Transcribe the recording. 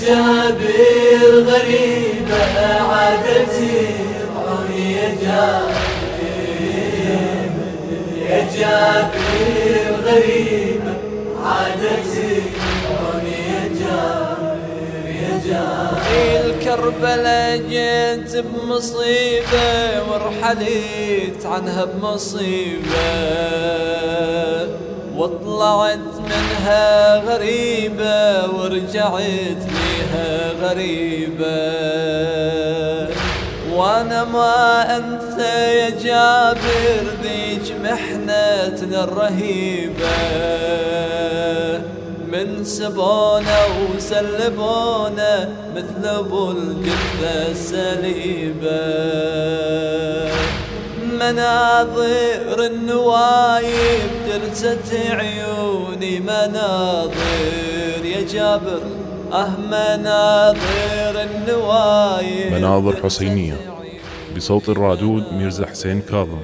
جابر غريبة عادتي عوني يا جابر يا جابر غريبة عادتي عوني يا جابر يا جابر. الكربلة جيت بمصيبة ورحليت عنها بمصيبة. وطلعت منها غريبة ورجعت ليها غريبة. وأنا ما أنت يا جابر ذيك محنتنا الرهيبة. من سبونا وسلبونا مثل أبو الجثة السليبة. مناظر النوايب ترست عيوني مناظر يا جابر أه مناظر النوايب مناظر حسينية. بصوت الرادود ميرزا حسين كاظم.